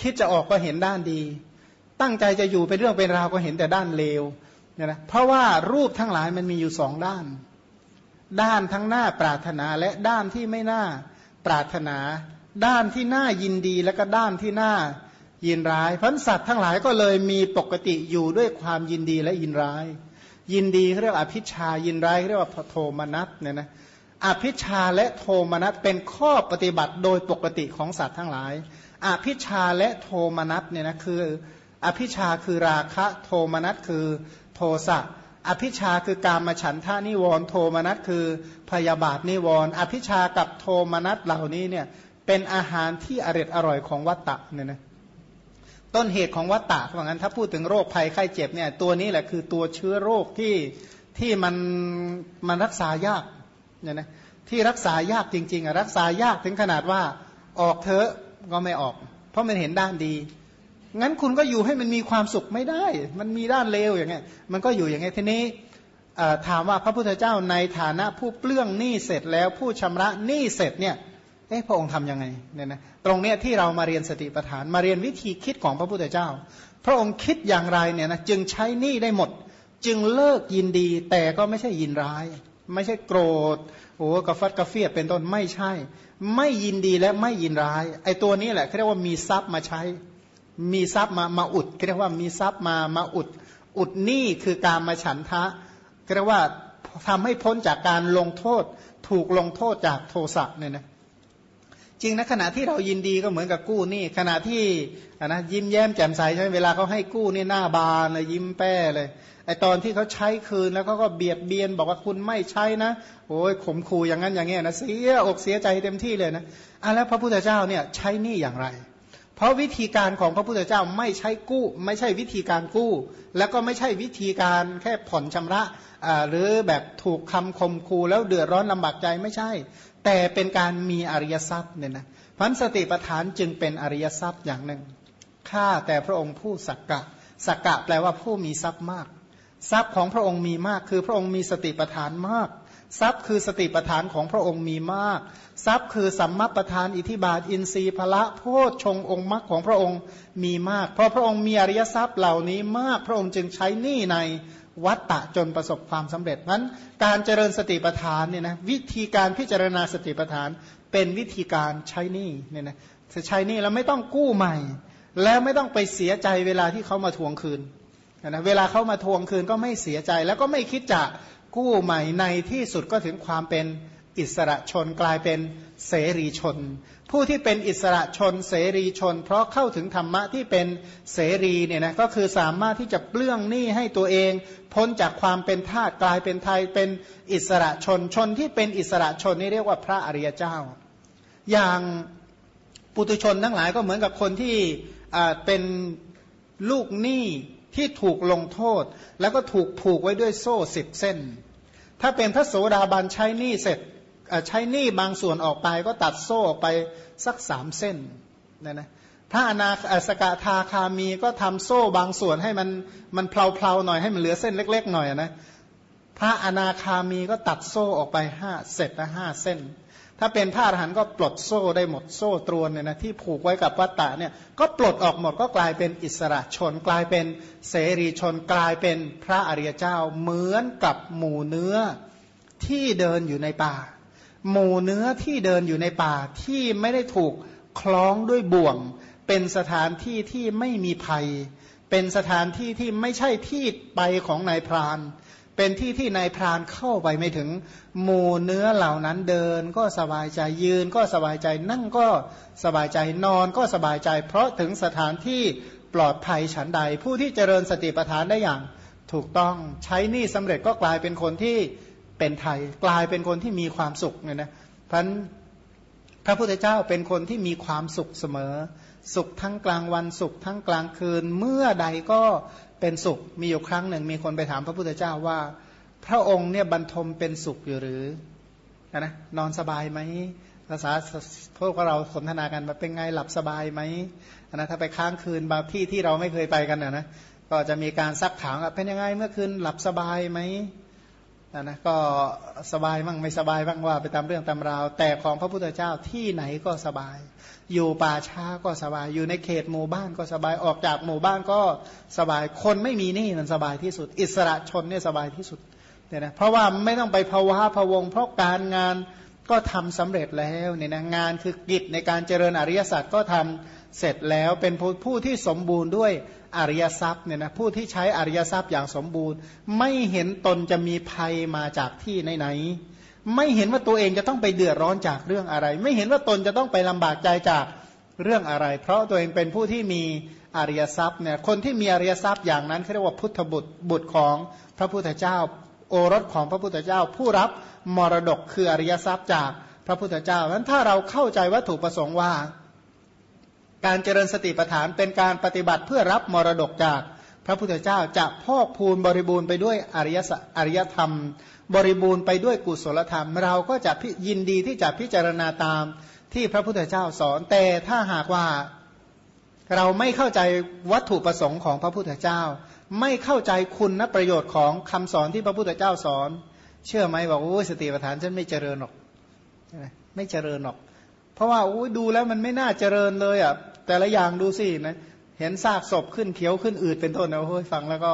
คิดจะออกก็เห็นด้านดี ตั้งใจจะอยู่เป็นเรื่องเป็นราวก็เห็นแต่ด้านเลวเนี่ยนะเพราะว่ารูปทั้งหลายมันมีอยู่สองด้าน ด้านทั้งหน้าปรารถนาและด้านที่ไม่น่าปรารถนา ด้านที่น่ายินดีและก็ด้านที่น่ายินร้ายพันสัตว์ทั้งหลายก็เลยมีปกติอยู่ด้วยความยินดีและยินร้าย ยินดีเขาเรียกอภิชายินร้ายเรียกว่าโทมนัสเนี่ยนะอภิชาและโทมนัสเป็นข้อปฏิบัติโดยปกติของสัตว์ทั้งหลาย อภิชาและโทมนัสเนี่ยนะคืออภิชาคือราคะโทมนัสคือโทสะอภิชาคือการมาฉันทานิวรโทมนัสคือพยาบาทนิวรอภิชากับโทมนัสเหล่านี้เนี่ยเป็นอาหารที่อร่อยอร่อยของวัตตะเนี่ยนะต้นเหตุของวัตตะเพราะงั้นถ้าพูดถึงโรคภัยไข้เจ็บเนี่ยตัวนี้แหละคือตัวเชื้อโรคที่ที่มันมันรักษายากเนี่ยนะที่รักษายากจริงๆอะรักษายากถึงขนาดว่าออกเถอะ ก็ไม่ออก เพราะมันเห็นด้านดี งั้นคุณก็อยู่ให้มันมีความสุขไม่ได้ มันมีด้านเลวอย่างเงี้ย มันก็อยู่อย่างเงี้ยทีนี้ถามว่าพระพุทธเจ้าในฐานะผู้เปลื้องหนี้เสร็จแล้วผู้ชำระหนี้เสร็จเนี่ยเอ๊ะพระองค์ทํำยังไงเนี่ยนะตรงเนี้ยที่เรามาเรียนสติปัฏฐานมาเรียนวิธีคิดของพระพุทธเจ้า พระองค์คิดอย่างไรเนี่ยนะจึงใช้หนี้ได้หมด จึงเลิกยินดีแต่ก็ไม่ใช่ยินร้าย ไม่ใช่โกรธโอ้กระฟัดกระเฟียดเป็นต้นไม่ใช่ ไม่ยินดีและไม่ยินร้าย ไอ้ตัวนี้แหละเขาเรียกว่ามีทรัพย์มาใช้ มีทรัพย์มามาอุดเรียกว่ามีทรัพย์มามาอุด อุดนี่คือการมาฉันทะเรียกว่าทำให้พ้นจากการลงโทษ ถูกลงโทษจากโทสะเนี่ยนะ จริงนะขณะที่เรายินดีก็เหมือนกับกู้นี้ขณะที่นะยิ้มแย้มแจ่มใสใช่ไหมเวลาเขาให้กู้นี่หน้าบานเลยยิ้มแป้เลยไอตอนที่เขาใช้คืนแล้วเขาก็เบียดเบียนบอกว่าคุณไม่ใช้นะโอ้ยขมคูอย่างนั้นอย่างเงี้ยนะเสียอกเสียใจเต็มที่เลยนะอะแล้วพระพุทธเจ้าเนี่ยใช้นี้อย่างไร เพราะวิธีการของพระพุทธเจ้าไม่ใช่กู้ ไม่ใช่วิธีการกู้ แล้วก็ไม่ใช่วิธีการแค่ผ่อนชำระหรือแบบถูกคำคมคู่แล้วเดือดร้อนลำบากใจไม่ใช่ แต่เป็นการมีอริยทรัพย์เนี่ยนะพันสติปทานจึงเป็นอริยทรัพย์อย่างหนึ่งข้าแต่พระองค์ผู้สักกะสักกะแปลว่าผู้มีทรัพย์มาก ทรัพย์ของพระองค์มีมาก คือพระองค์มีสติปทานมาก ทรัพย์คือสติปทานของพระองค์มีมาก ทรัพย์คือสัมมาประธานอิทิบาท อินทรีย์พละโพชฌงองค์มรรคของพระองค์มีมาก เพราะพระองค์มีอริยทรัพย์เหล่านี้มาก พระองค์จึงใช้หนี้ใน วัตตะจนประสบความสำเร็จนั้นการเจริญสติปัฏฐานเนี่ยนะวิธีการพิจารณาสติปัฏฐาน เป็นวิธีการใช้นี่เนี่ยนะใช้นี่แล้วไม่ต้องกู้ใหม่ แล้วไม่ต้องไปเสียใจเวลาที่เขามาทวงคืนนะเวลาเขามาทวงคืนก็ไม่เสียใจ แล้วก็ไม่คิดจะกู้ใหม่ในที่สุดก็ถึงความเป็น อิสระชนกลายเป็นเสรีชน ผู้ที่เป็นอิสระชนเสรีชน เพราะเข้าถึงธรรมะที่เป็นเสรีเนี่ยนะก็คือสามารถที่จะเปลื้องหนี้ให้ตัวเอง พ้นจากความเป็นทาสกลายเป็นไทยเป็นอิสระชนชนที่เป็นอิสระชนนี่เรียกว่าพระอริยเจ้า อย่างปุตุชนทั้งหลายก็เหมือนกับคนที่เป็นลูกหนี้ที่ถูกลงโทษ แล้วก็ถูกผูกไว้ด้วยโซ่สิบเส้น ถ้าเป็นพระโสดาบันใช้หนี้เสร็จ ใช้หนี้บางส่วนออกไปก็ตัดโซ่ออกไปสักสามเส้นนะนะพระอนาสกทาคามีก็ทำโซ่บางส่วนให้มันมันเพลาๆหน่อยให้มันเหลือเส้นเล็ก ๆ หน่อยนะพระอนาคามีก็ตัดโซ่ออกไปห้าเสร็จนะห้าเส้น ถ้าเป็นพระอรหันต์ก็ปลดโซ่ได้หมดโซ่ตรวนเนี่ยนะที่ผูกไว้กับวัตตะเนี่ยก็ปลดออกหมดก็กลายเป็นอิสระชน กลายเป็นเสรีชนกลายเป็นพระอริยเจ้าเหมือนกับหมู่เนื้อที่เดินอยู่ในป่า หมู่เนื้อที่เดินอยู่ในป่าที่ไม่ได้ถูกคล้องด้วยบ่วง เป็นสถานที่ที่ไม่มีภัย เป็นสถานที่ที่ไม่ใช่ที่ไปของนายพราน เป็นที่ที่นายพรานเข้าไปไม่ถึง หมู่เนื้อเหล่านั้นเดิน ก็สบายใจยืน ก็สบายใจนั่งก็สบายใจนอนก็สบายใจ เพราะถึงสถานที่ปลอดภัยฉันใด ผู้ที่เจริญสติปัฏฐานได้อย่างถูกต้องใช้นี่สำเร็จก็กลายเป็นคนที่เเป็นไทย กลายเป็นคนที่มีความสุขเนี่ยนะพันพระพุทธเจ้าเป็นคนที่มีความสุขเสมอ สุขทั้งกลางวันสุขทั้งกลางคืน เมื่อใดก็เป็นสุขมีอยู่ครั้งหนึ่ง มีคนไปถามพระพุทธเจ้าว่า พระองค์เนี่ยบรรทมเป็นสุขอยู่หรือนะนอนสบายไหมภาษาพวกเราสนทนากันมาเป็นไงหลับสบายไหมนะถ้าไปค้างคืนบางที่ที่เราไม่เคยไปกันนะนะก็จะมีการซักถามเป็นยังไงเมื่อคืนหลับสบายไหม นะนะก็สบายบ้างไม่สบายบ้างว่าไปตามเรื่องตามราว แต่ของพระพุทธเจ้าที่ไหนก็สบาย อยู่ป่าช้าก็สบาย อยู่ในเขตหมู่บ้านก็สบายออกจากหมู่บ้านก็สบายคนไม่มีหนี้มันสบายที่สุด อิสระชนเนี่ยสบายที่สุดเนี่ยนะเพราะว่าไม่ต้องไปภาวะพะวง เพราะการงานก็ทำสำเร็จแล้วเนี่ยนะงานคือกิจในการเจริญอริยสัจก็ทำ เสร็จแล้วเป็นผู้ที่สมบูรณ์ด้วยอริยทรัพย์เนี่ยนะผู้ที่ใช้อริยทรัพย์อย่างสมบูรณ์ ไม่เห็นตนจะมีภัยมาจากที่ไหนๆไม่เห็นว่าตัวเองจะต้องไปเดือดร้อนจากเรื่องอะไร ไม่เห็นว่าตนจะต้องไปลำบากใจจากเรื่องอะไร เพราะตัวเองเป็นผู้ที่มีอริยทรัพย์เนี่ยคนที่มีอริยทรัพย์อย่างนั้นเขาเรียกว่าพุทธบุตรบุตรของพระพุทธเจ้า โอรสของพระพุทธเจ้า ผู้รับมรดกคืออริยทรัพย์จากพระพุทธเจ้านั้นถ้าเราเข้าใจวัตถุประสงค์ว่า การเจริญสติปัฏฐานเป็นการปฏิบัติเพื่อรับมรดกจากพระพุทธเจ้าจะพอกพูนบริบูรณ์ไปด้วยอริยสอริยธรรม บริบูรณ์ไปด้วยกุศลธรรม เราก็จะยินดีที่จะพิจารณาตามที่พระพุทธเจ้าสอน แต่ถ้าหากว่าเราไม่เข้าใจวัตถุประสงค์ของพระพุทธเจ้า ไม่เข้าใจคุณนประโยชน์ของคำสอนที่พระพุทธเจ้าสอน เชื่อไหมบอกโอ้สติปัฏฐานฉันไม่เจริญหรอกไม่เจริญหรอก เพราะว่าโอ้ดูแล้วมันไม่น่าเจริญเลยอะ แต่ละอย่างดูสินะเห็นซากศพขึ้นเขียวขึ้นอืดเป็นต้นนะโอ้ยฟังแล้วก็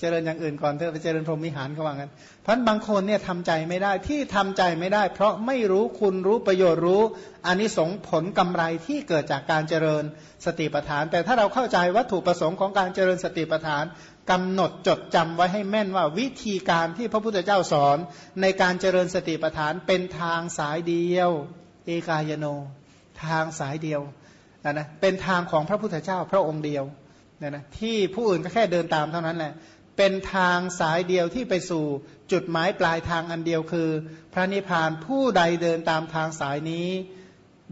เจริญอย่างอื่นก่อนเถอะไปเจริญพรหมิหารเขาว่างั้นพันบางคนเนี่ยทำใจไม่ได้ที่ทำใจไม่ได้ เพราะไม่รู้คุณรู้ประโยชน์รู้อานิสงส์ผลกำไรที่เกิดจากการเจริญสติปัฏฐาน แต่ถ้าเราเข้าใจวัตถุประสงค์ของการเจริญสติปัฏฐานกำหนดจดจำไว้ให้แม่นว่าวิธีการที่พระพุทธเจ้าสอน ในการเจริญสติปัฏฐานเป็นทางสายเดียว เอกายโน ทางสายเดียว นะนะเป็นทางของพระพุทธเจ้าพระองค์เดียวนะนะที่ผู้อื่นก็แค่เดินตามเท่านั้นแหละเป็นทางสายเดียวที่ไปสู่จุดหมายปลายทางอันเดียวคือ พระนิพพานผู้ใดเดินตามทางสายนี้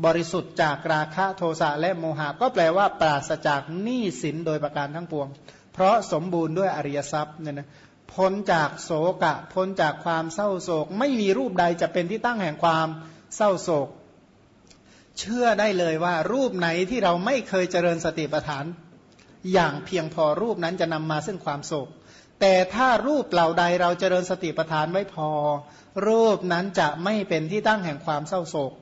บริสุทธิ์จากราคะโทสะและโมหะ ก็แปลว่าปราศจากหนี้สินโดยประการทั้งปวง เพราะสมบูรณ์ด้วยอริยทรัพย์เนี่ยนะพ้นจากโศกะพ้นจากความเศร้าโศก ไม่มีรูปใดจะเป็นที่ตั้งแห่งความเศร้าโศก เชื่อได้เลยว่ารูปไหนที่เราไม่เคยเจริญสติปัฏฐาน อย่างเพียงพอรูปนั้นจะนำมาซึ่งความโศก แต่ถ้ารูปเหล่าใดเราเจริญสติปัฏฐานไม่พอ รูปนั้นจะไม่เป็นที่ตั้งแห่งความเศร้าโศก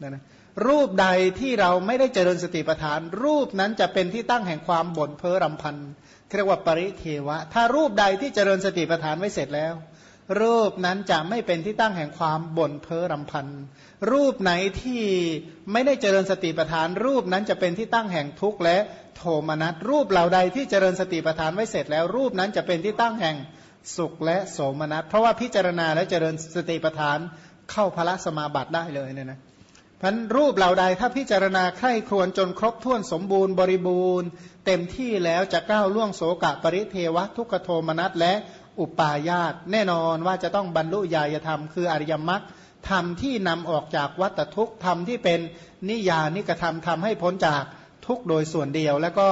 นะนะรูปใดที่เราไม่ได้เจริญสติปัฏฐาน รูปนั้นจะเป็นที่ตั้งแห่งความบ่นเพ้อรำพันเรียกว่าปริเทวะ ถ้ารูปใดที่เจริญสติปัฏฐานไว้เสร็จแล้ว รูปนั้นจะไม่เป็นที่ตั้งแห่งความบ่นเพ้อรำพัน รูปไหนที่ไม่ได้เจริญสติปัฏฐาน รูปนั้นจะเป็นที่ตั้งแห่งทุกข์และโทมนัส รูปเหล่าใดที่เจริญสติปัฏฐานไว้เสร็จแล้ว รูปนั้นจะเป็นที่ตั้งแห่งสุขและโสมนัส เพราะว่าพิจารณาและเจริญสติปัฏฐานเข้าพระสมาบัติได้เลยเนี่ยนะพันรูปเหล่าใดถ้าพิจารณาใคร่ครวญจนครบถ้วนสมบูรณ์บริบูรณ์ เต็มที่แล้วจะก้าวล่วงโสกะปริเทวะทุกขโทมนัสและ อุปาญาตแน่นอนว่าจะต้องบรรลุญาณธรรมคืออริยมรรคธรรมที่นำออกจากวัตทุกข์ธรรมที่เป็นนิยานิกระทำทำให้พ้นจากทุกโดยส่วนเดียวแล้วก็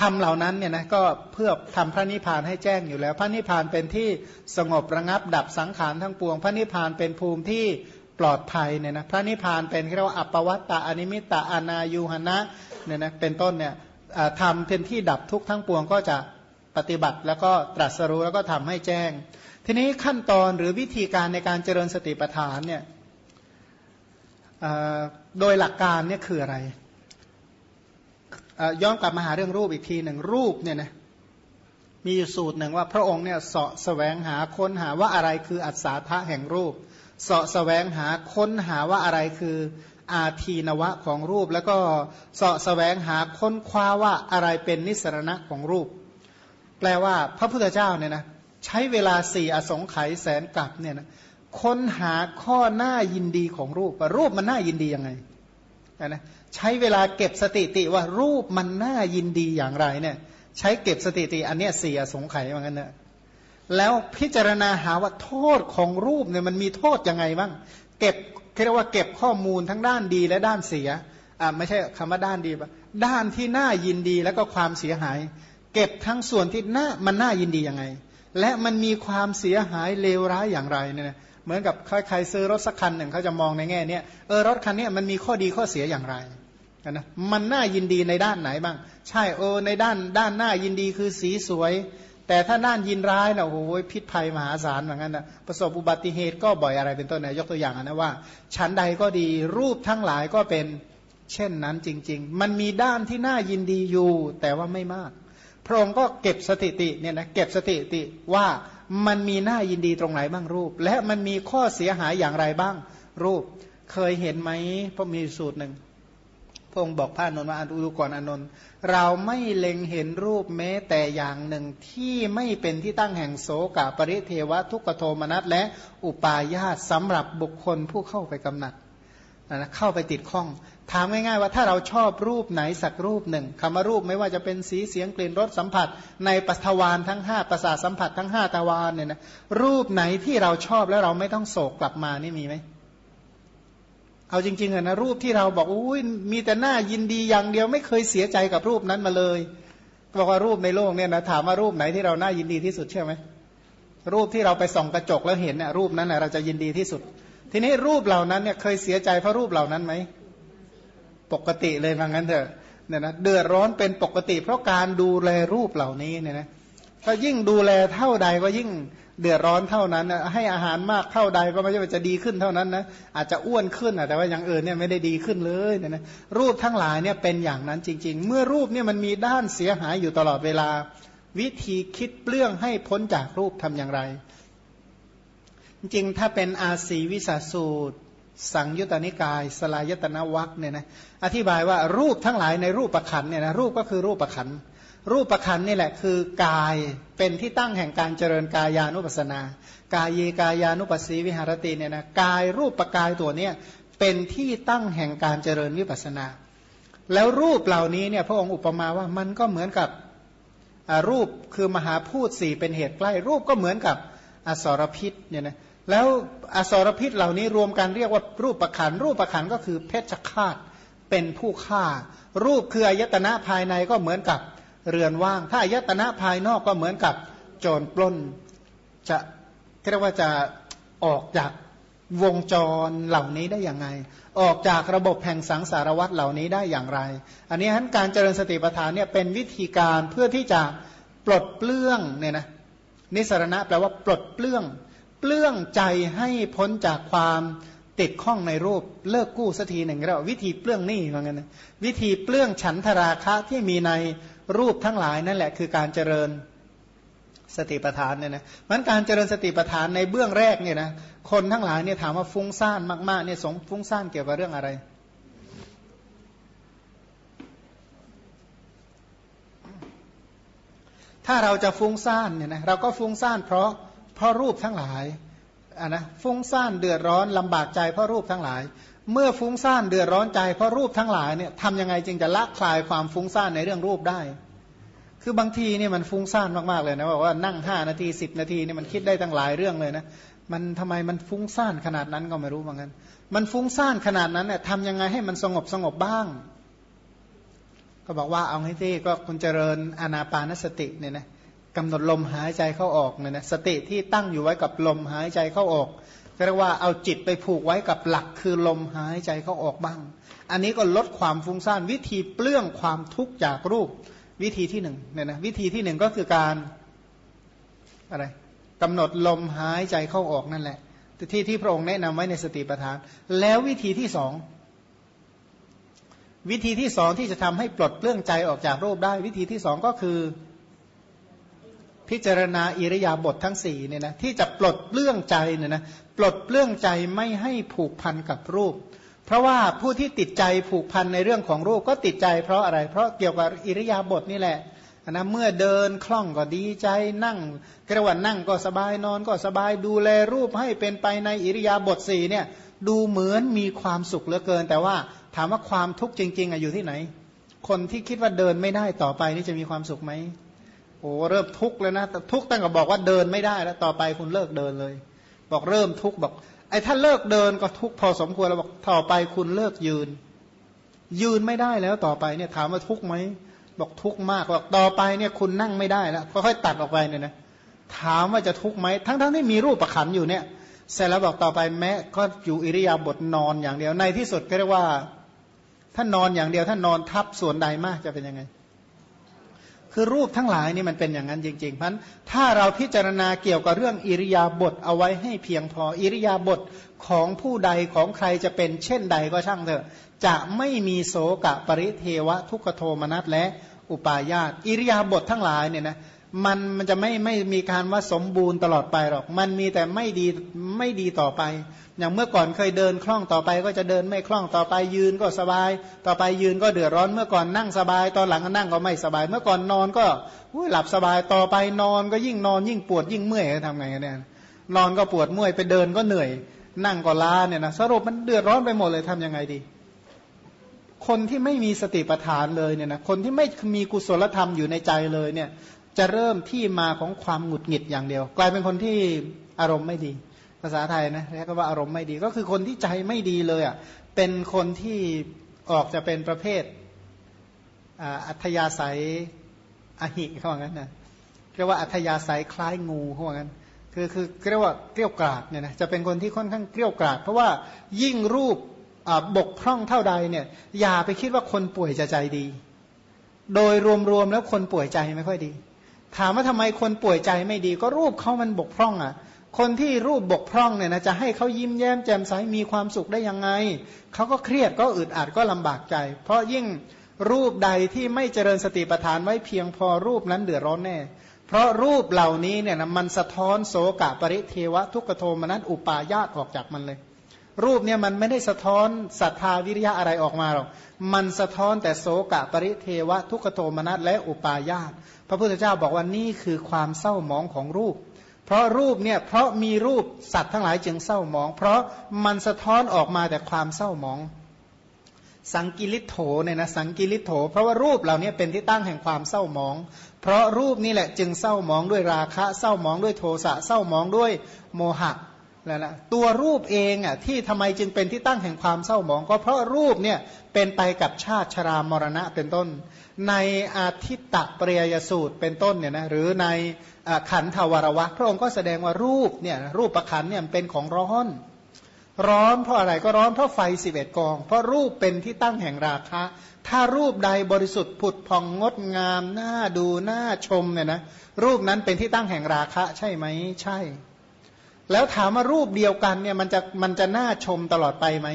ทำเหล่านั้นเนี่ยนะก็เพื่อทำพระนิพพานให้แจ้งอยู่แล้ว พระนิพพานเป็นที่สงบระงับดับสังขารทั้งปวง พระนิพพานเป็นภูมิที่ปลอดภัยเนี่ยนะพระนิพพานเป็นเรียกว่าอัปวัตตาอนิมิตตาอนายุหนะเนี่ยนะเป็นต้นเนี่ยทำเป็นที่ดับทุกทั้งปวงก็จะ ปฏิบัติแล้วก็ตรัสรู้แล้วก็ทำให้แจ้ง ทีนี้ขั้นตอนหรือวิธีการในการเจริญสติปัฏฐานเนี่ยโดยหลักการเนี่ยคืออะไรย้อนกลับมาหาเรื่องรูปอีกทีหนึ่งรูปเนี่ยนะมีอยู่สูตรหนึ่งว่าพระองค์เนี่ยเสาะแสวงหาค้นหาว่าอะไรคืออัศธาแห่งรูป เสาะแสวงหาค้นหาว่าอะไรคืออาทีนวะของรูป แล้วก็เสาะแสวงหาค้นคว้าว่าอะไรเป็นนิสรณะของรูป แปลว่าพระพุทธเจ้าเนี่ยนะใช้เวลาสี่อสงไขยแสนกลับเนี่ยนะค้นหาข้อหน้ายินดีของรูปรูปมันน่ายินดียังไงนะใช้เวลาเก็บสติติว่ารูปมันน่ายินดีอย่างไรเนี่ยใช้เก็บสติติอันเนี้ยสี่อสงไขยเหมือนกันเนะแล้วพิจารณาหาว่าโทษของรูปเนี่ยมันมีโทษยังไงบ้างเก็บเรียกว่าเก็บข้อมูลทั้งด้านดีและด้านเสียอ่าไม่ใช่คำว่าด้านดีปะด้านที่น่ายินดีแล้วก็ความเสียหาย เก็บทั้งส่วนที่น่ามันน่ายินดียังไง และมันมีความเสียหายเลวร้ายอย่างไรเนี่ยเหมือนกับใครซื้อรถสักคันหนึ่งเขาจะมองในแง่นี้เออรถคันนี้มันมีข้อดีข้อเสียอย่างไรนะมันน่ายินดีในด้านไหนบ้าง ใช่เออในด้านด้านหน้ายินดีคือสีสวย แต่ถ้าด้านยินร้ายนะโอ้ยพิษภัยมหาศาลเหมือนกันนะประสบอุบัติเหตุก็บ่อยอะไรเป็นต้นนะยกตัวอย่างนะว่าชั้นใดก็ดีรูปทั้งหลายก็เป็นเช่นนั้นจริง ๆ มันมีด้านที่น่ายินดีอยู่แต่ว่าไม่มาก ระองค์ก็เก็บสถิติเนี่ยนะเก็บสถิติว่ามันมีน่ายินดีตรงไหนบ้างรูป และมันมีข้อเสียหายอย่างไรบ้างรูป เคยเห็นไหมพระมีสูตรหนึ่งพระองค์บอกพระนนท์ว่าดูก่อนอนนท์เราไม่เล็งเห็นรูปแม้แต่อย่างหนึ่งที่ไม่เป็นที่ตั้งแห่งโสกะปริเทวะทุกขโทมนัสและอุปาญาตสำหรับบุคคลผู้เข้าไปกำหนัดนะเข้าไปติดข้อง ถามง่ายๆว่าถ้าเราชอบรูปไหนสักรูปหนึ่งคำว่ารูปไม่ว่าจะเป็นสีเสียงกลิ่นรสสัมผัส ในปัทวานทั้ง 5 ประสาทสัมผัสทั้ง 5 ตะวานเนี่ยนะรูปไหนที่เราชอบแล้วเราไม่ต้องโศกกลับมานี่มีไหมเอาจริงๆเหรอนะรูปที่เราบอกอุ้ยมีแต่หน้ายินดีอย่างเดียวไม่เคยเสียใจกับรูปนั้นมาเลยบอกว่ารูปในโลกเนี่ยนะถามว่ารูปไหนที่เราหน้ายินดีที่สุดเชื่อไหมรูปที่เราไปส่องกระจกแล้วเห็นเนี่ยรูปนั้นแหละเราจะยินดีที่สุด ทีนี้รูปเหล่านั้นเนี่ยเคยเสียใจเพราะรูปเหล่านั้นไหม ปกติเลยว่างั้นเถอะเนี่ยนะเดือดร้อนเป็นปกติ เพราะการดูแลรูปเหล่านี้เนี่ยนะถ้ายิ่งดูแลเท่าใดก็ยิ่งเดือดร้อนเท่านั้นนะให้อาหารมากเท่าใดก็ไม่ใช่ว่าจะดีขึ้นเท่านั้นนะอาจจะอ้วนขึ้นแต่ว่าอย่างอื่นเนี่ยไม่ได้ดีขึ้นเลยเนี่ยนะรูปทั้งหลายเนี่ยเป็นอย่างนั้นจริง ๆ เมื่อรูปเนี่ยมันมีด้านเสียหายอยู่ตลอดเวลา วิธีคิดเปลื้องให้พ้นจากรูปทำอย่างไร จริงถ้าเป็นอาศีวิสาสูตร สังยุตตนิกาย สลายตนะวักเนี่ยนะอธิบายว่ารูปทั้งหลายในรูปประคันเนี่ยนะรูปก็คือรูปประคันรูปประคันนี่แหละคือกายเป็นที่ตั้งแห่งการเจริญกายานุปัสสนา กายเยกายานุปัสสีวิหารติเนี่ยนะกายรูปประกายตัวเนี้ยเป็นที่ตั้งแห่งการเจริญวิปัสนา แล้วรูปเหล่านี้เนี่ยพระองค์อุปมาว่ามันก็เหมือนกับรูปคือมหาพูดสี่เป็นเหตุใกล้ รูปก็เหมือนกับอสรพิษเนี่ยนะ แล้วอสรพิษเหล่านี้รวมกันเรียกว่ารูปประคันรูปประคันก็คือเพชฌฆาตเป็นผู้ฆ่า รูปคืออายตนะภายในก็เหมือนกับเรือนว่าง ถ้าอายตนะภายนอกก็เหมือนกับโจรปล้น จะเรียกว่าจะออกจากวงจรเหล่านี้ได้อย่างไง ออกจากระบบแห่งสังสารวัตรเหล่านี้ได้อย่างไร อันนี้ทั้นการเจริญสติปัฏฐานเนี่ยเป็นวิธีการเพื่อที่จะปลดเปลื้องเนี่ยนะนิสรณะแปลว่าปลดเปลื้อง เปลื้องใจให้พ้นจากความติดข้องในรูปเลิกกู้สักทีหนึ่งเราวิธีเปลื้องนี่เหมือนกันนะวิธีเปลื้องฉันทราคะที่มีในรูปทั้งหลายนั่นแหละคือการเจริญสติปัฏฐานเนี่ยนะมันการเจริญสติปัฏฐานในเบื้องแรกเนี่ยนะคนทั้งหลายเนี่ยถามว่าฟุ้งซ่านมากๆเนี่ยสงฟุ้งซ่านเกี่ยวกับเรื่องอะไร ถ้าเราจะฟุ้งซ่านเนี่ยนะเราก็ฟุ้งซ่านเพราะ เพราะรูปทั้งหลายอะนะฟุ้งซ่านเดือดร้อนลำบากใจเพราะรูปทั้งหลาย เมื่อฟุ้งซ่านเดือดร้อนใจเพราะรูปทั้งหลายเนี่ยทำยังไงจึงจะละคลายความฟุ้งซ่านในเรื่องรูปได้ คือบางทีเนี่ยมันฟุ้งซ่านมากๆเลยนะบอกว่านั่งห้านาทีสิบนาทีเนี่ยมันคิดได้ตั้งหลายเรื่องเลยนะมันทำไมมันฟุ้งซ่านขนาดนั้นก็ไม่รู้เหมือนกันมันฟุ้งซ่านขนาดนั้นเนี่ยทำยังไงให้มันสงบสงบบ้าง ก็บอกว่าเอาให้ที่ก็คุณเจริญอานาปานสติเนี่ยนะ กำหนดลมหายใจเข้าออกเนี่ยนะสติที่ตั้งอยู่ไว้กับลมหายใจเข้าออกเรียกว่าเอาจิตไปผูกไว้กับหลักคือลมหายใจเข้าออกบ้าง อันนี้ก็ลดความฟุ้งซ่านวิธีเปลื้องความทุกข์จากรูปวิธีที่หนึ่งเนี่ยนะวิธีที่หนึ่งก็คือการอะไรกำหนดลมหายใจเข้าออกนั่นแหละ ที่ที่พระองค์แนะนำไว้ในสติปัฏฐาน แล้ววิธีที่สองวิธีที่สองที่จะทำให้ปลดเปลื้องใจออกจากรูปได้ วิธีที่สองก็คือ พิจารณาอิริยาบถททั้งสี่เนี่ยนะที่จะปลดเปลื้องใจเนี่ยนะปลดเปลื้องใจไม่ให้ผูกพันกับรูป เพราะว่าผู้ที่ติดใจผูกพันในเรื่องของรูปก็ติดใจ เพราะอะไร เพราะเกี่ยวกับอิริยาบถนี่แหละนะเมื่อเดินคล่องก็ดีใจนั่งกระวันนั่งก็สบายนอนก็สบายดูแลรูปให้เป็นไปในอิริยาบถสี่เนี่ยดูเหมือนมีความสุขเหลือเกิน แต่ว่าถามว่าความทุกข์จริง ๆอยู่ที่ไหน คนที่คิดว่าเดินไม่ได้ต่อไปนี่จะมีความสุขไหม โอ้เริ่มทุกข์แล้วนะทุกข์ตั้งแต่บอกว่าเดินไม่ได้แล้วต่อไปคุณเลิกเดินเลย บอกเริ่มทุกข์บอก ไอ้ถ้าเลิกเดินก็ทุกข์พอสมควรแล้วบอกต่อไปคุณเลิกยืน ยืนไม่ได้แล้วต่อไปเนี่ยถามว่าทุกข์ไหมบอกทุกข์มากบอกต่อไปเนี่ยคุณนั่งไม่ได้แล้วค่อยๆตัดออกไปเนี่ยนะถามว่าจะทุกข์ไหมทั้งๆที่มีรูปประคันอยู่เนี่ยเสร็จแล้วบอกต่อไปแม้ก็อยู่อิริยาบถนอนอย่างเดียวในที่สุดก็เรียกว่า ถ้านอนอย่างเดียวถ้านอนทับส่วนใดมากจะเป็นยังไง คือรูปทั้งหลายนี่มันเป็นอย่างนั้นจริงๆเพราะถ้าเราพิจารณาเกี่ยวกับเรื่องอิริยาบถเอาไว้ให้เพียงพออิริยาบถของผู้ใดของใครจะเป็นเช่นใดก็ช่างเถอะ จะไม่มีโสกะปริเทวะทุกขโทมนัสและอุปาญาตอิริยาบถทั้งหลายเนี่ยนะ มันมันจะไม่ไม่มีการว่าสมบูรณ์ตลอดไปหรอก มันมีแต่ไม่ดีไม่ดีต่อไป อย่างเมื่อก่อนเคยเดินคล่องต่อไปก็จะเดินไม่คล่องต่อไปยืนก็สบาย ต่อไปยืนก็เดือดร้อนเมื่อก่อนนั่งสบาย ตอนหลังก็นั่งก็ไม่สบาย เมื่อก่อนนอนก็หลับสบายต่อไปนอนก็ยิ่งนอนยิ่งปวดยิ่งเมื่อยทำไงเนี่ยนอนก็ปวดเมื่อยไปเดินก็เหนื่อย นั่งก็ล้าเนี่ยนะสรุปมันเดือดร้อนไปหมดเลยทํำยังไงดี คนที่ไม่มีสติปัฏฐานเลยเนี่ยนะคนที่ไม่มีกุศลธรรมอยู่ในใจเลยเนี่ย จะเริ่มที่มาของความหงุดหงิดอย่างเดียว กลายเป็นคนที่อารมณ์ไม่ดี ภาษาไทยนะเรียกว่าอารมณ์ไม่ดี ก็คือคนที่ใจไม่ดีเลยอะเป็นคนที่ออกจะเป็นประเภทอัธยาศัยอหิเขาว่างั้นนะเรียกว่าอัธยาศัยคล้ายงูเขาว่างั้นคือคือเรียกว่าเกลี้ยกราดเนี่ยนะจะเป็นคนที่ค่อนข้างเกลี้ยกราด เพราะว่ายิ่งรูปบกพร่องเท่าใดเนี่ยอย่าไปคิดว่าคนป่วยจะใจดี โดยรวมๆแล้วคนป่วยใจไม่ค่อยดี ถามว่าทำไมคนป่วยใจไม่ดี ก็รูปเขามันบกพร่องอะ คนที่รูปบกพร่องเนี่ยนะจะให้เขายิ้มแย้มแจ่มใสมีความสุขได้ยังไงเขาก็เครียดก็อึดอัดก็ลำบากใจ เพราะยิ่งรูปใดที่ไม่เจริญสติปัฏฐานไว้เพียงพอรูปนั้นเดือดร้อนแน่ เพราะรูปเหล่านี้เนี่ยนะมันสะท้อนโสกะปริเทวะทุกขโทมนัสอุปาญาตออกจากมันเลย รูปเนี่ยมันไม่ได้สะท้อนศรัทธาวิริยะอะไรออกมาหรอก มันสะท้อนแต่โสกะปริเทวะทุกขโทมนัสและอุปาญาต พระพุทธเจ้าบอกว่านี่คือความเศร้าหมองของรูป เพราะรูปเนี่ยเพราะมีรูปสัตว์ทั้งหลายจึงเศร้าหมอง เพราะมันสะท้อนออกมาแต่ความเศร้าหมอง สังกิริโถเนี่ยนะสังกิริโถ เพราะว่ารูปเหล่านี้เป็นที่ตั้งแห่งความเศร้าหมอง เพราะรูปนี่แหละจึงเศร้าหมองด้วยราคะเศร้าหมองด้วยโทสะเศร้าหมองด้วยโมหะ แล้วนะตัวรูปเองอะที่ทำไมจึงเป็นที่ตั้งแห่งความเศร้าหมอง ก็เพราะรูปเนี่ยเป็นไปกับชาติชรามรณะเป็นต้น ในอาทิตตะเปริยสูตรเป็นต้นเนี่ยนะหรือในขันธวรวัตพระองค์ก็แสดงว่ารูปเนี่ยรูปประขันเนี่ยเป็นของร้อน ร้อนเพราะอะไรก็ร้อนเพราะไฟสิบเอ็ดกอง เพราะรูปเป็นที่ตั้งแห่งราคะ ถ้ารูปใดบริสุทธิ์ผุดผ่องงดงามน่าดูน่าชมเนี่ยนะรูปนั้นเป็นที่ตั้งแห่งราคะ ใช่ไหมใช่ แล้วถามว่ารูปเดียวกันเนี่ยมันจะมันจะน่าชมตลอดไปไหม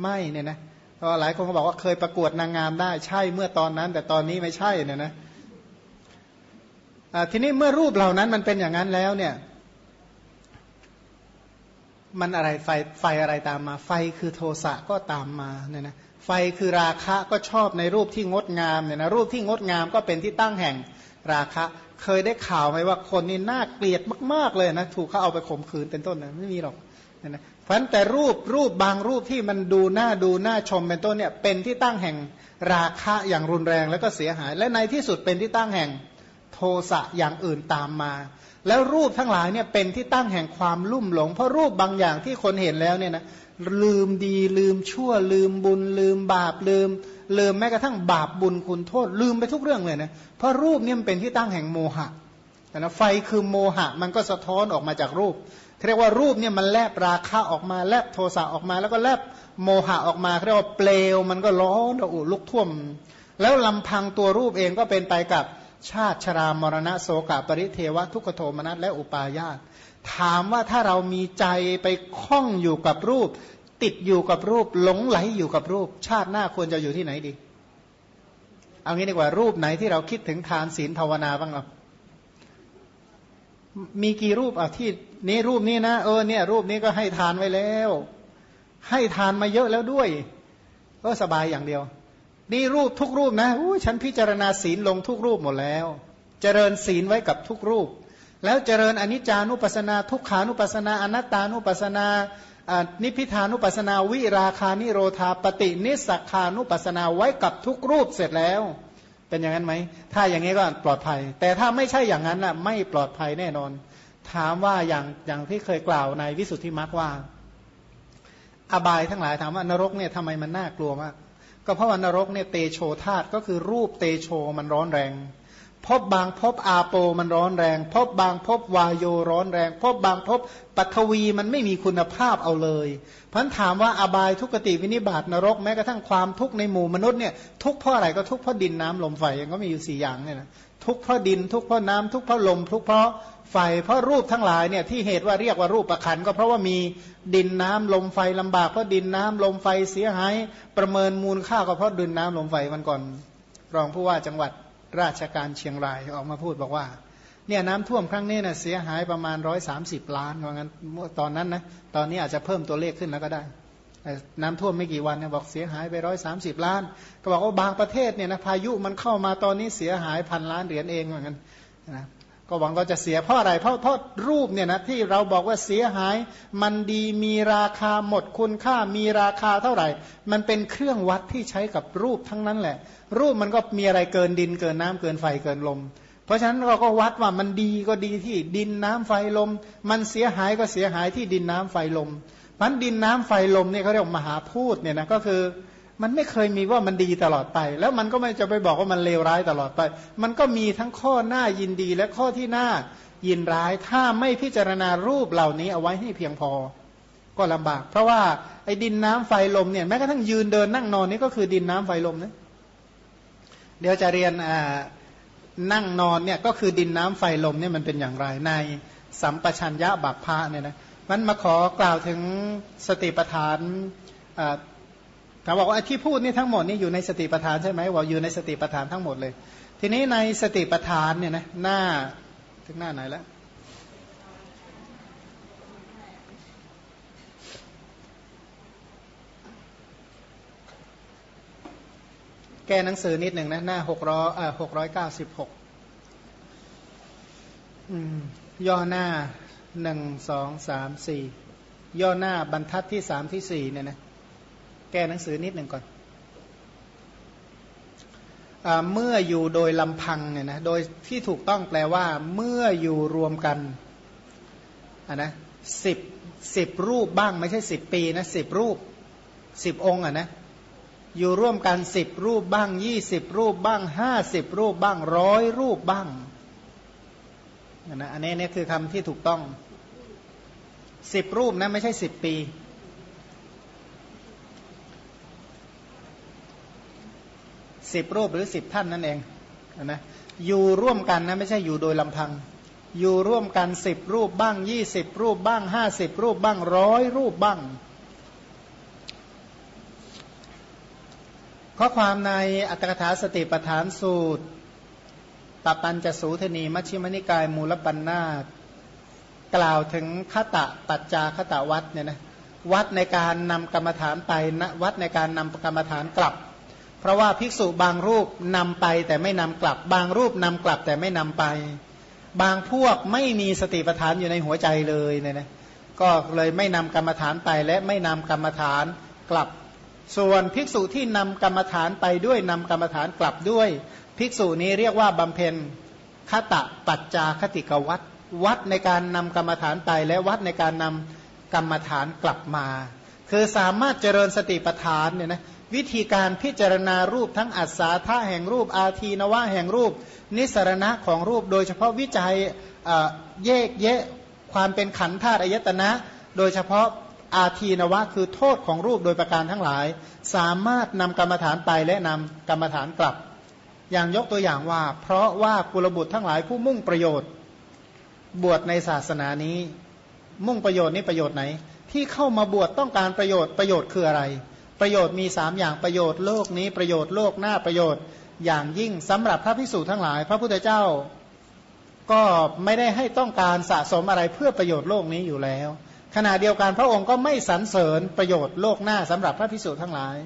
ไม่เนี่ยนะเพราะหลายคนก็บอกว่าเคยประกวดนางงามได้ใช่เมื่อตอนนั้น แต่ตอนนี้ไม่ใช่เนี่ยนะทีนี้เมื่อรูปเหล่านั้นมันเป็นอย่างนั้นแล้วเนี่ย มันอะไรไฟไฟอะไรตามมา ไฟคือโทสะก็ตามมาเนี่ยนะไฟคือราคะก็ชอบในรูปที่งดงามเนี่ยนะรูปที่งดงามก็เป็นที่ตั้งแห่งราคะ เคยได้ข่าวไหมว่าคนนี่น่าเกลียดมาก ๆ เลยนะ ถูกเขาเอาไปข่มขืนเป็นต้นนะไม่มีหรอกนะเพราะแต่รูปรูปบางรูปที่มันดูหน้าดูหน้าชมเป็นต้นเนี่ย เป็นที่ตั้งแห่งราคะอย่างรุนแรงแล้วก็เสียหาย และในที่สุดเป็นที่ตั้งแห่งโทสะอย่างอื่นตามมา แล้วรูปทั้งหลายเนี่ยเป็นที่ตั้งแห่งความลุ่มหลง เพราะรูปบางอย่างที่คนเห็นแล้วเนี่ยนะลืมดีลืมชั่วลืมบุญลืมบาปลืม ลืมแม้กระทั่งบาปบุญคุณโทษ ลืมไปทุกเรื่องเลยนะเพราะรูปเนี่ยมันเป็นที่ตั้งแห่งโมหะนะไฟคือโมหะมันก็สะท้อนออกมาจากรูปเรียกว่ารูปเนี่ยมันแลบราคะออกมาแลบโทสะออกมา แล้วก็แลบโมหะออกมาเรียกว่าเปลวมันก็ร้อนอุลุกท่วม แล้วลำพังตัวรูปเองก็เป็นไปกับชาติชรามรณะโสกปริเทวะทุกขโทมนัสและอุปาญาตถามว่าถ้าเรามีใจไปคล้องอยู่กับรูป ติดอยู่กับรูป หลงไหลอยู่กับรูป ชาติหน้าควรจะอยู่ที่ไหนดี เอางี้ดีกว่ารูปไหนที่เราคิดถึงทานศีลภาวนาบ้างเรามีกี่รูปอะที่นี่รูปนี้นะเออเนี่ย รูปนี้ก็ให้ทานไว้แล้ว ให้ทานมาเยอะแล้วด้วยก็สบายอย่างเดียว นี่รูปทุกรูปนะอู้ฉันพิจารณาศีลลงทุกรูปหมดแล้ว เจริญศีลไว้กับทุกรูป แล้วเจริญอนิจจานุปัสนา ทุกขานุปัสนาอนัตตานุปัสนา นิพิทานุปัสนาวิราคานิโรธาปฏินิสักานุปัสนาไว้กับทุกรูปเสร็จแล้ว เป็นอย่างนั้นไหม ถ้าอย่างนี้ก็ปลอดภัย แต่ถ้าไม่ใช่อย่างนั้นน่ะไม่ปลอดภัยแน่นอน ถามว่าอย่างอย่างที่เคยกล่าวในวิสุทธิมรรคว่า อบายทั้งหลายถามว่านรกเนี่ยทำไมมันน่ากลัวมากก็เพราะว่านรกเนี่ยเตโชธาตก็คือรูปเตโชมันร้อนแรง พบบางพบอาโปมันร้อนแรง พบบางพบวายโยร้อนแรง พบบางพบปัทวีมันไม่มีคุณภาพเอาเลยพันถามว่าอบายทุกติวินิบาตนรกแม้กระทั่งความทุกข์ในหมู่มนุษย์เนี่ยทุกเพราะอะไรก็ทุกเพราะดินน้ำลมไฟยังก็มีอยู่สี่อย่างเนี่ยนะทุกเพราะดินทุกเพราะน้ำทุกเพราะลมทุกเพราะไฟเพราะรูปทั้งหลายเนี่ยที่เหตุว่าเรียกว่ารูปประคันก็เพราะว่ามีดินน้ำลมไฟลำบากเพราะดินน้ำลมไฟเสียหายประเมินมูลค่าก็เพราะดินน้ำลมไฟมันก่อน รองผู้ว่าจังหวัด ราชการเชียงรายออกมาพูดบอกว่าเนี่ยน้ำท่วมครั้งนี้นะเสียหายประมาณร้อยสาสิบล้านว่างั้นตอนนั้นนะตอนนี้อาจจะเพิ่มตัวเลขขึ้นแล้วก็ได้น้ำท่วมไม่กี่วันเนี่ยบอกเสียหายไปร้อยสาสิบล้าน ก็บอกว่าบางประเทศเนี่ยนะพายุมันเข้ามาตอนนี้เสียหายพันล้านเหรียญเองว่างั้นนะ ก็หวังก็จะเสียเพราะอะไรเพราะเพราะรูปเนี่ยนะที่เราบอกว่าเสียหาย มันดีมีราคาหมดคุณค่ามีราคาเท่าไหร่ มันเป็นเครื่องวัดที่ใช้กับรูปทั้งนั้นแหละ รูปมันก็มีอะไรเกินดินเกินน้ำเกินไฟเกินลม เพราะฉะนั้นเราก็วัดว่ามันดีก็ดีที่ดินน้ำไฟลม มันเสียหายก็เสียหายที่ดินน้ำไฟลมมันดินน้ำไฟลมเนี่ยเขาเรียกมหาพูดเนี่ยนะก็คือ มันไม่เคยมีว่ามันดีตลอดไป แล้วมันก็ไม่จะไปบอกว่ามันเลวร้ายตลอดไป มันก็มีทั้งข้อหน้ายินดีและข้อที่หน่ายินร้าย ถ้าไม่พิจารณารูปเหล่านี้เอาไว้ให้เพียงพอ ก็ลำบาก เพราะว่าไอ้ดินน้ำไฟลมเนี่ยแม้กระทั่งยืนเดินนั่งนอนนี่ก็คือดินน้ำไฟลมนะเดี๋ยวจะเรียนนั่งนอนเนี่ยก็คือดินน้ำไฟลมเนี่ยมันเป็นอย่างไรในสัมปชัญญะบัพพะเนี่ยนะมันมาขอกล่าวถึงสติปัฏฐาน ถามบอกว่าที่พูดนี่ทั้งหมดนี่อยู่ในสติปัฏฐานใช่ไหมว่าอยู่ในสติปัฏฐานทั้งหมดเลย ทีนี้ในสติปัฏฐานเนี่ยนะหน้าถึงหน้าไหนแล้วแก้หนังสือนิดหนึ่งนะหน้าหกร้อยเอ่อหกร้อยเก้าสิบหกย่อหน้าหนึ่งสองสามสี่ย่อหน้าบรรทัดที่สามที่สี่เนี่ยนะ แก้หนังสือนิดหนึ่งก่อนอเมื่ออยู่โดยลำพังเนี่ยนะ โดยที่ถูกต้องแปลว่า เมื่ออยู่รวมกันอะนะสิบสิบรูปบ้างไม่ใช่สิบปีนะสิบรูปสิบองค์อะนะอยู่ร่วมกันสิบรูปบ้างยี่สิบรูปบ้างห้าสิบรูปบ้างร้อยรูปบ้างนะอันนี้เนี่ยคือคำที่ถูกต้องสิบรูปนะไม่ใช่สิบปี สิบรูปหรือสิบท่านนั่นเองนะอยู่ร่วมกันนะไม่ใช่อยู่โดยลำพัง อยู่ร่วมกันสิบรูปบ้างยี่สิบรูปบ้างห้าสิบรูปบ้างร้อยรูปบ้าง ข้อความในอัตถกถาสติปฐานสูตรปปัญจสูทนีมัชฌิมนิกายมูลปัญนากล่าวถึงคตะปัจจาคตะวัดเนี่ยนะวัดในการนำกรรมฐานไปนะวัดในการนำกรรมฐานกลับ เพราะว่าภิกษุบางรูปนำไปแต่ไม่นำกลับ บางรูปนำกลับแต่ไม่นำไป บางพวกไม่มีสติปัฏฐานอยู่ในหัวใจเลยเนี่ยนะก็เลยไม่นำกรรมฐานไปและไม่นำกรรมฐานกลับ ส่วนภิกษุที่นำกรรมฐานไปด้วยนำกรรมฐานกลับด้วย ภิกษุนี้เรียกว่าบำเพ็ญคตะปัจจาคติกวัดวัดในการนำกรรมฐานไปและวัดในการนำกรรมฐานกลับมา คือสามารถเจริญสติปัฏฐานเนี่ยนะ วิธีการพิจารณารูปทั้งอัศาธาแห่งรูปอาทีนวะแห่งรูป นิสรณะของรูป โดยเฉพาะวิจัยแยกแยะความเป็นขันธาตุอายตนะ โดยเฉพาะอาทีนวะคือโทษของรูปโดยประการทั้งหลาย สามารถนำกรรมฐานไปและนำกรรมฐานกลับ อย่างยกตัวอย่างว่า เพราะว่ากุลบุตรทั้งหลายผู้มุ่งประโยชน์ บวชในศาสนานี้ มุ่งประโยชน์นี่ประโยชน์ไหน ที่เข้ามาบวชต้องการประโยชน์ประโยชน์คืออะไร ประโยชน์มีสามอย่างประโยชน์โลกนี้ประโยชน์โลกหน้าประโยชน์อย่างยิ่งสำหรับพระพิสูจน์ทั้งหลาย พระพุทธเจ้าก็ไม่ได้ให้ต้องการสะสมอะไรเพื่อประโยชน์โลกนี้อยู่แล้ว ขณะเดียวกันพระองค์ก็ไม่สรรเสริญประโยชน์โลกหน้าสำหรับพระพิสูจน์ทั้งหลาย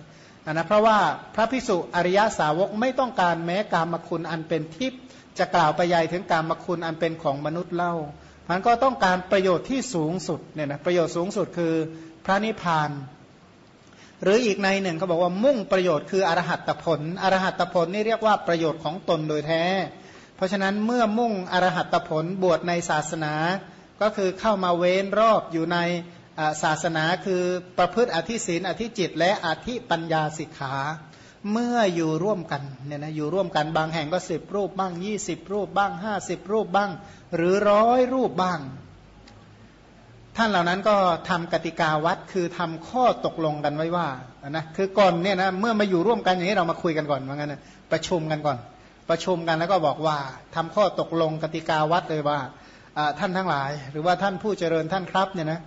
นะเพราะว่าพระพิสุอริยสาวกไม่ต้องการแม้กามคุณอันเป็นทิพย์จะกล่าวไปยัยถึงกามคุณอันเป็นของมนุษย์เล่ามันก็ต้องการประโยชน์ที่สูงสุดเนี่ยนะประโยชน์สูงสุดคือพระนิพพาน หรืออีกในหนึ่งเขาบอกว่ามุ่งประโยชน์คืออรหัตผลอรหัตผลนี่เรียกว่าประโยชน์ของตนโดยแท้ เพราะฉะนั้นเมื่อมุ่งอรหัตผลบวชในศาสนา ก็คือเข้ามาเว้นรอบอยู่ในศาสนาคือประพฤติอธิศีลอธิจิต และอธิปัญญาสิกขาเมื่ออยู่ร่วมกันเนี่ยนะอยู่ร่วมกันบางแห่งก็สิบรูปบ้างยี่สิบรูปบ้างห้าสิบรูปบ้าง หรือร้อยรูปบ้าง ท่านเหล่านั้นก็ทำกติกาวัดคือทำข้อตกลงกันไว้ว่านะคือก่อนเนี่ยนะเมื่อมาอยู่ร่วมกันอย่างนี้เรามาคุยกันก่อนว่างั้นนะประชุมกันก่อน ประชุมกันแล้วก็บอกว่าทำข้อตกลงกติกาวัดเลยว่าท่านทั้งหลาย หรือว่าท่านผู้เจริญท่านครับเนี่ยนะ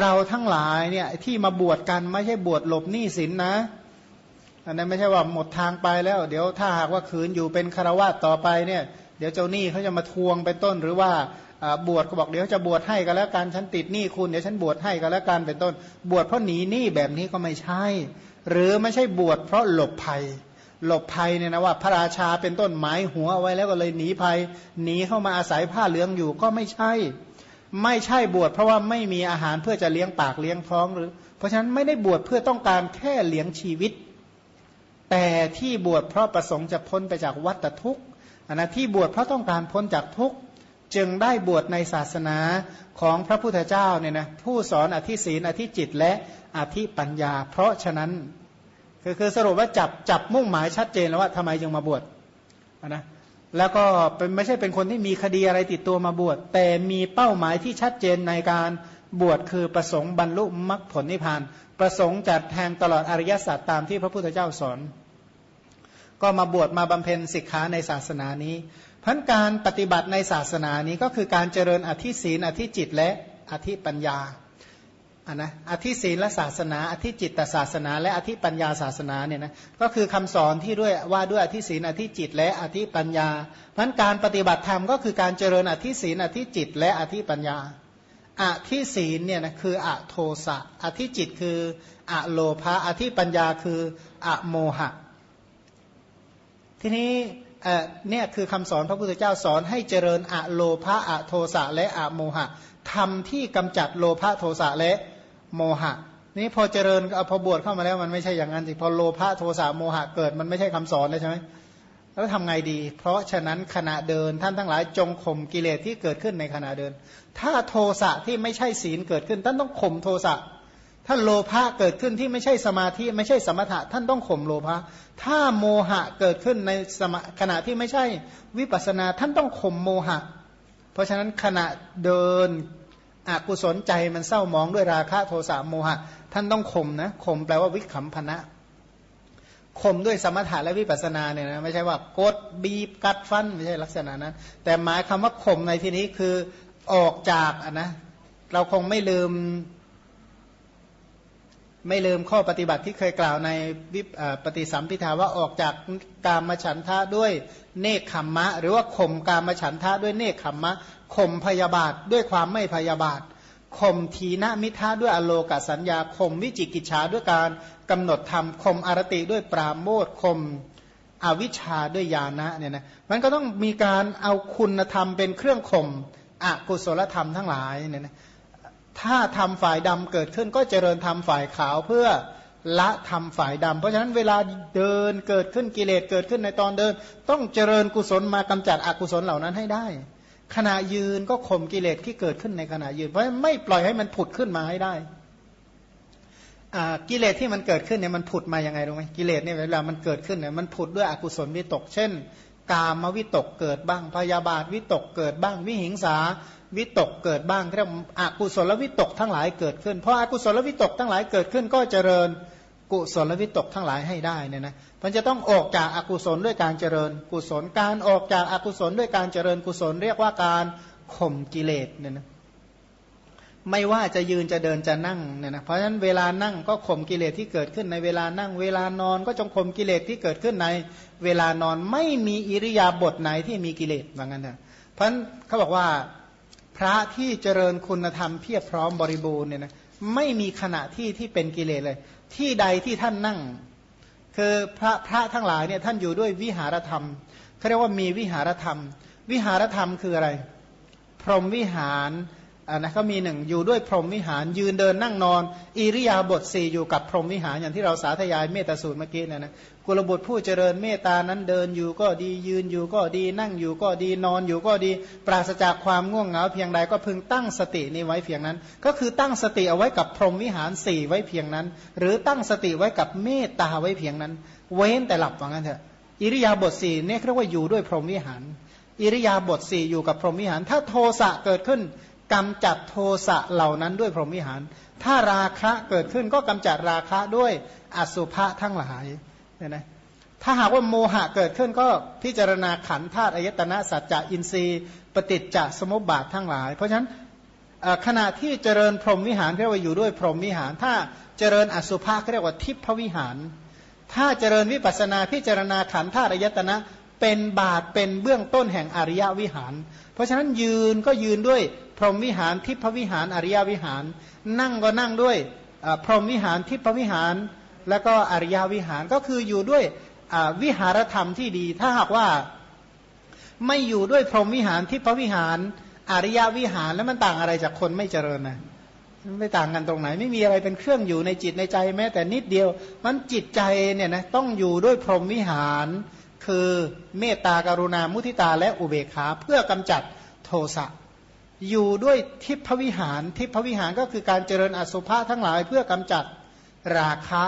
เราทั้งหลายเนี่ยที่มาบวชกันไม่ใช่บวชหลบหนี้สินนะอันนั้นไม่ใช่ว่าหมดทางไปแล้ว เดี๋ยวถ้าหากว่าคืนอยู่เป็นคารวะต่อไปเนี่ยเดี๋ยวเจ้าหนี้เขาจะมาทวงเป็นต้นหรือว่า บวชก็บอกเดี๋ยวจะบวชให้กันแล้วกันฉันติดหนี้คุณเดี๋ยวฉันบวชให้กันแล้วกันเป็นต้น บวชเพราะหนีหนี้แบบนี้ก็ไม่ใช่ หรือไม่ใช่บวชเพราะหลบภัย หลบภัยเนี่ยนะว่า พระราชาเป็นต้นหมายหัวเอาไว้แล้วก็เลยหนีภัยหนีเข้ามาอาศัยผ้าเหลืองอยู่ก็ไม่ใช่ ไม่ใช่บวชเพราะว่าไม่มีอาหารเพื่อจะเลี้ยงปากเลี้ยงท้องหรือ เพราะฉะนั้นไม่ได้บวชเพื่อต้องการแค่เลี้ยงชีวิต แต่ที่บวชเพราะประสงค์จะพ้นไปจากวัฏทุกข์อันนะที่บวชเพราะต้องการพ้นจากทุกข์ จึงได้บวชในศาสนาของพระพุทธเจ้าเนี่ยนะผู้สอนอธิศีนอธิจิตและอธิปัญญา เพราะฉะนั้นคือคือสรุปว่าจับจับมุ่งหมายชัดเจนแล้วว่าทำไมจึงมาบวชนะแล้วก็เป็นไม่ใช่เป็นคนที่มีคดีอะไรติดตัวมาบวชแต่มีเป้าหมายที่ชัดเจนในการบวชคือประสงค์บรรลุมรรคผลนิพพาน ประสงค์จัดแทงตลอดอริยสัจตามที่พระพุทธเจ้าสอน ก็มาบวชมาบำเพ็ญศิกขาในศาสนานี้ พันการปฏิบัติในศาสนานี้ก็คือการเจริญอธิศีนอธิจิตและอธิปัญญาอันนะอธิศีลและศาสนา อธิจิตตศาสนา และอธิปัญญาศาสนาเนี่ยนะก็คือคำสอนที่ด้วยว่าด้วยอธิศีลอธิจิตและอธิปัญญาพันการปฏิบัติธรรมก็คือการเจริญอธิศีลอธิจิตและอธิปัญญาอธิศีลเนี่ยนะคืออะโทสะอธิจิตคืออะโลภะอธิปัญญาคืออะโมหะ ทีนี้ เนี่ยคือคำสอนพระพุทธเจ้าสอนให้เจริญอะโลภะอะโทสะและอะโมหะทำที่กำจัดโลภะโทสะและโมหะ นี่พอเจริญพอบวชเข้ามาแล้วมันไม่ใช่อย่างนั้นสิพอโลภะโทสะโมหะเกิดมันไม่ใช่คำสอนเลยใช่ไหมแล้วทำไงดี เพราะฉะนั้นขณะเดินท่านทั้งหลายจงข่มกิเลสที่เกิดขึ้นในขณะเดิน ถ้าโทสะที่ไม่ใช่ศีลเกิดขึ้นท่านต้องข่มโทสะ ถ้าโลภะเกิดขึ้นที่ไม่ใช่สมาธิไม่ใช่สมถะท่านต้องข่มโลภะ ถ้าโมหะเกิดขึ้นในสมขณะที่ไม่ใช่วิปัสนาท่านต้องข่มโมหะ เพราะฉะนั้นขณะเดินอกุศลใจมันเศร้ามองด้วยราคะโทสะโมหะ ท่านต้องข่มนะข่มแปลว่าวิขำพนะข่มด้วยสมถะและวิปัสนาเนี่ยนะไม่ใช่ว่ากดบีบกัดฟันไม่ใช่ลักษณะนั้นแต่หมายคำว่าข่มในที่นี้คือออกจากอนะเราคงไม่ลืม ไม่ลืมข้อปฏิบัติที่เคยกล่าวในวิปฏิสัมพิทาว่าออกจากกามฉันทะด้วยเนคขมมะ หรือว่าข่มกามฉันทะด้วยเนคขมมะข่มพยาบาทด้วยความไม่พยาบาทข่มทีนมิทะด้วยอโลกสัญญาข่มวิจิกิจฉาด้วยการกำหนดธรรมข่มอารติด้วยปราโมทข่มอวิชชาด้วยญาณะเนี่ยนะมันก็ต้องมีการเอาคุณธรรมเป็นเครื่องข่มอกุศลธรรมทั้งหลายเนี่ยนะ ถ้าทำฝ่ายดำเกิดขึ้นก็เจริญทำฝ่ายขาวเพื่อละทำฝ่ายดำเพราะฉะนั้นเวลาเดินเกิดขึ้นกิเลสเกิดขึ้นในตอนเดิน ต้องเจริญกุศลมากำจัดอกุศลเหล่านั้นให้ได้ ขณะยืนก็ข่มกิเลสที่เกิดขึ้นในขณะยืน เพราะไม่ปล่อยให้มันผุดขึ้นมาให้ได้กิเลสที่มันเกิดขึ้นเนี่ยมันผุดมาอย่างไงรู้ไหมกิเลสเนี่ยเวลามันเกิดขึ้นเนี่ยมันผุดด้วยอกุศลวิตก เช่น กามวิตกเกิดบ้าง พยาบาทวิตกเกิดบ้าง วิหิงสาวิตกเกิดบ้างเรียกอกุศลวิตกทั้งหลายเกิดขึ้นเพราะอากุศลวิตกทั้งหลายเกิดขึ้นก็เจริญกุศลวิตกทั้งหลายให้ได้เนี่ยนะมันจะต้องออกจากอากุศลด้วยการเจริญกุศลการออกจากอากุศลด้วยการเจริญกุศลเรียกว่าการข่มกิเลสเนี่ยนะ ไม่ว่าจะยืนจะเดินจะนั่งเนี่ยนะเพราะฉะนั้นเวลานั่งก็ข่มกิเลสที่เกิดขึ้นในเวลานั่ง เวลานอนก็จงข่มกิเลสที่เกิดขึ้นใน เวลานอนไม่มีอิริยาบถไหนที่มีกิเลสว่างั้นนะเพราะฉะนั้นเขาบอกว่าพระที่เจริญคุณธรรมเพียบพร้อมบริบูรณ์เนี่ยนะไม่มีขณะที่ที่เป็นกิเลสเลย ที่ใดที่ท่านนั่ง คือพระพระทั้งหลายเนี่ยท่านอยู่ด้วยวิหารธรรมเขาเรียกว่ามีวิหารธรรม วิหารธรรมคืออะไร พรหมวิหาร อ่านะก็มีหนึ่งอยู่ด้วยพรหมวิหาร ยืนเดินนั่งนอน อิริยาบถสี่อยู่กับพรหมวิหารอย่างที่เราสาธยายเมตสูตรเมื่อกี้นะนะกุลบุตรผู้เจริญเมตตานั้นเดินอยู่ก็ดียืนอยู่ก็ดีนั่งอยู่ก็ดีนอนอยู่ก็ดี ปราศจากความง่วงเหงาเพียงใดก็พึงตั้งสตินี้ไว้เพียงนั้น ก็คือตั้งสติเอาไว้กับพรหมวิหารสี่ไว้เพียงนั้น หรือตั้งสติไว้กับเมตตาไว้เพียงนั้น เว้นแต่หลับว่างั้นเถอะอิริยาบถสี่เนี่ยเรียกว่าอยู่ด้วยพรหมวิหารอิริยาบถสี่อยู่กับพรหมวิหาร ถ้าโทสะเกิดขึ้น กำจัดโทสะเหล่านั้นด้วยพรหมวิหาร ถ้าราคะเกิดขึ้นก็กำจัดราคะด้วยอสุภะทั้งหลายเนี่ยนะถ้าหากว่าโมหะเกิดขึ้นก็พิจารณาขันธาตุอายตนะสัจจะอินทรีย์ ปฏิจจสมุปบาททั้งหลาย เพราะฉะนั้นขณะที่เจริญพรหมวิหารเรียกว่าอยู่ด้วยพรหมวิหาร ถ้าเจริญอสุภะเรียกว่าทิพวิหาร ถ้าเจริญวิปัสนาพิจารณาขันธ์ธาตุอายตนะเป็นบาทเป็นเบื้องต้นแห่งอริยวิหาร เพราะฉะนั้นยืนก็ยืนด้วย พรหมวิหารทิพวิหารอริยวิหาร นั่งก็นั่งด้วยพรหมวิหารทิพวิหาร แล้วก็อริยวิหารก็คืออยู่ด้วยวิหารธรรมที่ดี ถ้าหากว่าไม่อยู่ด้วยพรหมวิหารทิพวิหารอริยวิหารแล้วมันต่างอะไรจากคนไม่เจริญนะไม่ต่างกันตรงไหน ไม่มีอะไรเป็นเครื่องอยู่ในจิตในใจแม้แต่นิดเดียว มันจิตใจเนี่ยนะต้องอยู่ด้วยพรหมวิหาร คือเมตตากรุณามุทิตาและอุเบกขาเพื่อกำจัดโทสะ อยู่ด้วยทิพวิหาร ทิพวิหารก็คือการเจริญอสุภะทั้งหลายเพื่อกำจัดราคะ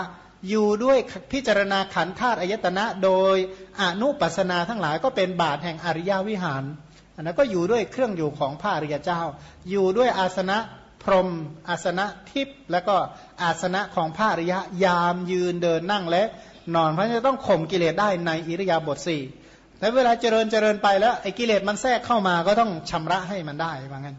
อยู่ด้วยพิจารณาขันธาตุอายตนะ โดยอนุปัสนาทั้งหลายก็เป็นบาทแห่งอริยวิหารอันนั้นก็อยู่ด้วยเครื่องอยู่ของพระอริยเจ้า อยู่ด้วยอาสนะพรมอาสนะทิพแล้วก็อาสนะของพระอริยยามยืนเดินนั่งและนอนเพราะจะต้องข่มกิเลสได้ในอิริยาบถสี่ แล้วเวลาเจริญเจริญไปแล้วไอ้กิเลสมันแทรกเข้ามาก็ต้องชำระให้มันได้ว่างั้น